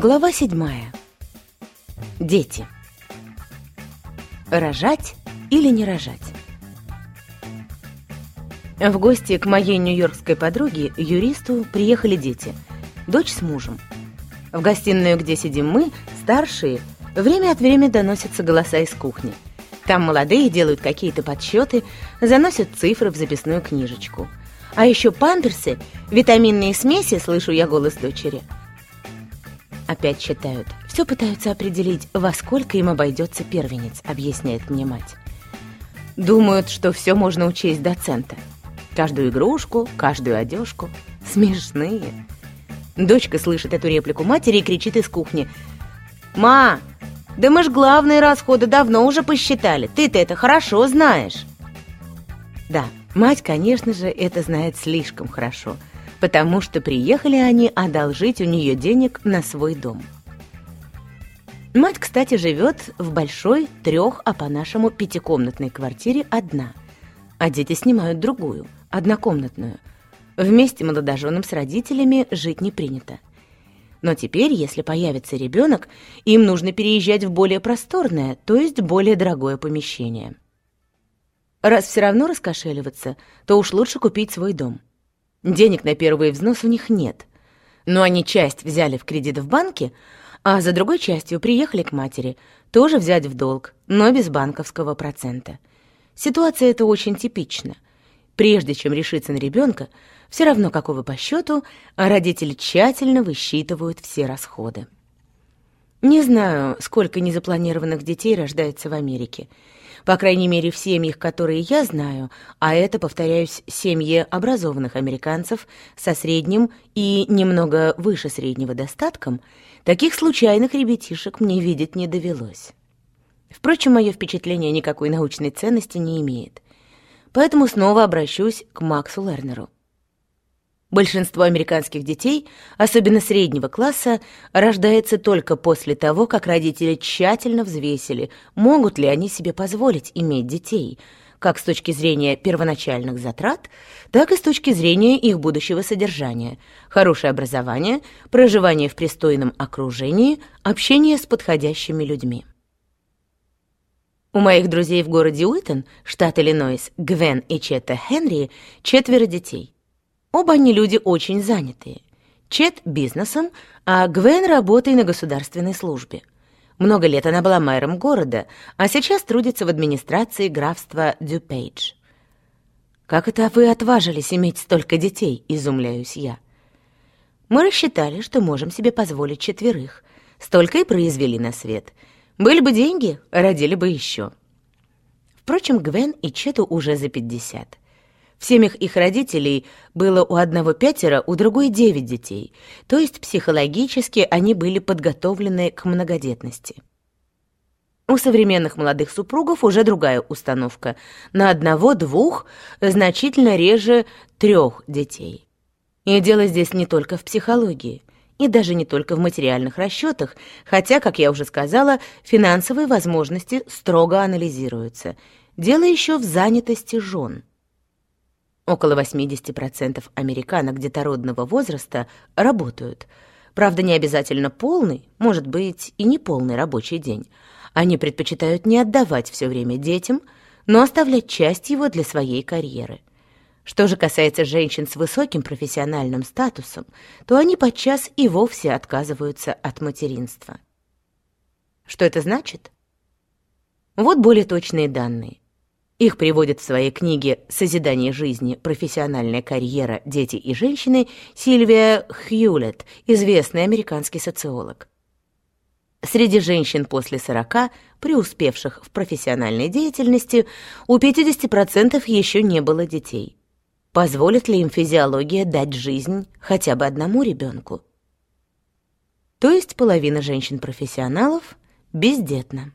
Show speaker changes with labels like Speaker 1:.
Speaker 1: Глава седьмая. Дети. Рожать или не рожать? В гости к моей нью-йоркской подруге, юристу, приехали дети. Дочь с мужем. В гостиную, где сидим мы, старшие, время от времени доносятся голоса из кухни. Там молодые делают какие-то подсчеты, заносят цифры в записную книжечку. А еще памперсы, витаминные смеси, слышу я голос дочери. Опять считают. Все пытаются определить, во сколько им обойдется первенец, объясняет мне мать. Думают, что все можно учесть до цента. Каждую игрушку, каждую одежку. Смешные. Дочка слышит эту реплику матери и кричит из кухни. «Ма, да мы ж главные расходы давно уже посчитали. Ты-то это хорошо знаешь». Да, мать, конечно же, это знает слишком хорошо, потому что приехали они одолжить у нее денег на свой дом. Мать, кстати, живет в большой трех, а по-нашему пятикомнатной квартире одна, а дети снимают другую, однокомнатную. Вместе молодоженам с родителями жить не принято. Но теперь, если появится ребенок, им нужно переезжать в более просторное, то есть более дорогое помещение. Раз все равно раскошеливаться, то уж лучше купить свой дом. Денег на первый взнос у них нет. Но они часть взяли в кредит в банке, а за другой частью приехали к матери, тоже взять в долг, но без банковского процента. Ситуация эта очень типична. Прежде чем решиться на ребенка, все равно какого по счету, родители тщательно высчитывают все расходы. Не знаю, сколько незапланированных детей рождается в Америке. По крайней мере, в семьях, которые я знаю, а это, повторяюсь, семьи образованных американцев со средним и немного выше среднего достатком, таких случайных ребятишек мне видеть не довелось. Впрочем, мое впечатление никакой научной ценности не имеет. Поэтому снова обращусь к Максу Лернеру. Большинство американских детей, особенно среднего класса, рождается только после того, как родители тщательно взвесили, могут ли они себе позволить иметь детей, как с точки зрения первоначальных затрат, так и с точки зрения их будущего содержания, хорошее образование, проживание в пристойном окружении, общение с подходящими людьми. У моих друзей в городе Уитон, штат Иллинойс, Гвен и Чета Хенри, четверо детей. Оба они люди очень занятые. Чет — бизнесом, а Гвен — работой на государственной службе. Много лет она была мэром города, а сейчас трудится в администрации графства Дюпейдж. «Как это вы отважились иметь столько детей?» — изумляюсь я. Мы рассчитали, что можем себе позволить четверых. Столько и произвели на свет. Были бы деньги, родили бы еще. Впрочем, Гвен и Чету уже за пятьдесят. В семьях их родителей было у одного пятеро, у другой девять детей, то есть психологически они были подготовлены к многодетности. У современных молодых супругов уже другая установка. На одного-двух, значительно реже трех детей. И дело здесь не только в психологии, и даже не только в материальных расчетах, хотя, как я уже сказала, финансовые возможности строго анализируются. Дело еще в занятости жен. Около 80% американок детородного возраста работают. Правда, не обязательно полный, может быть, и не полный рабочий день. Они предпочитают не отдавать все время детям, но оставлять часть его для своей карьеры. Что же касается женщин с высоким профессиональным статусом, то они подчас и вовсе отказываются от материнства. Что это значит? Вот более точные данные. Их приводит в своей книге «Созидание жизни. Профессиональная карьера. Дети и женщины» Сильвия Хьюлетт, известный американский социолог. Среди женщин после 40, преуспевших в профессиональной деятельности, у 50% еще не было детей. Позволит ли им физиология дать жизнь хотя бы одному ребенку? То есть половина женщин-профессионалов бездетна.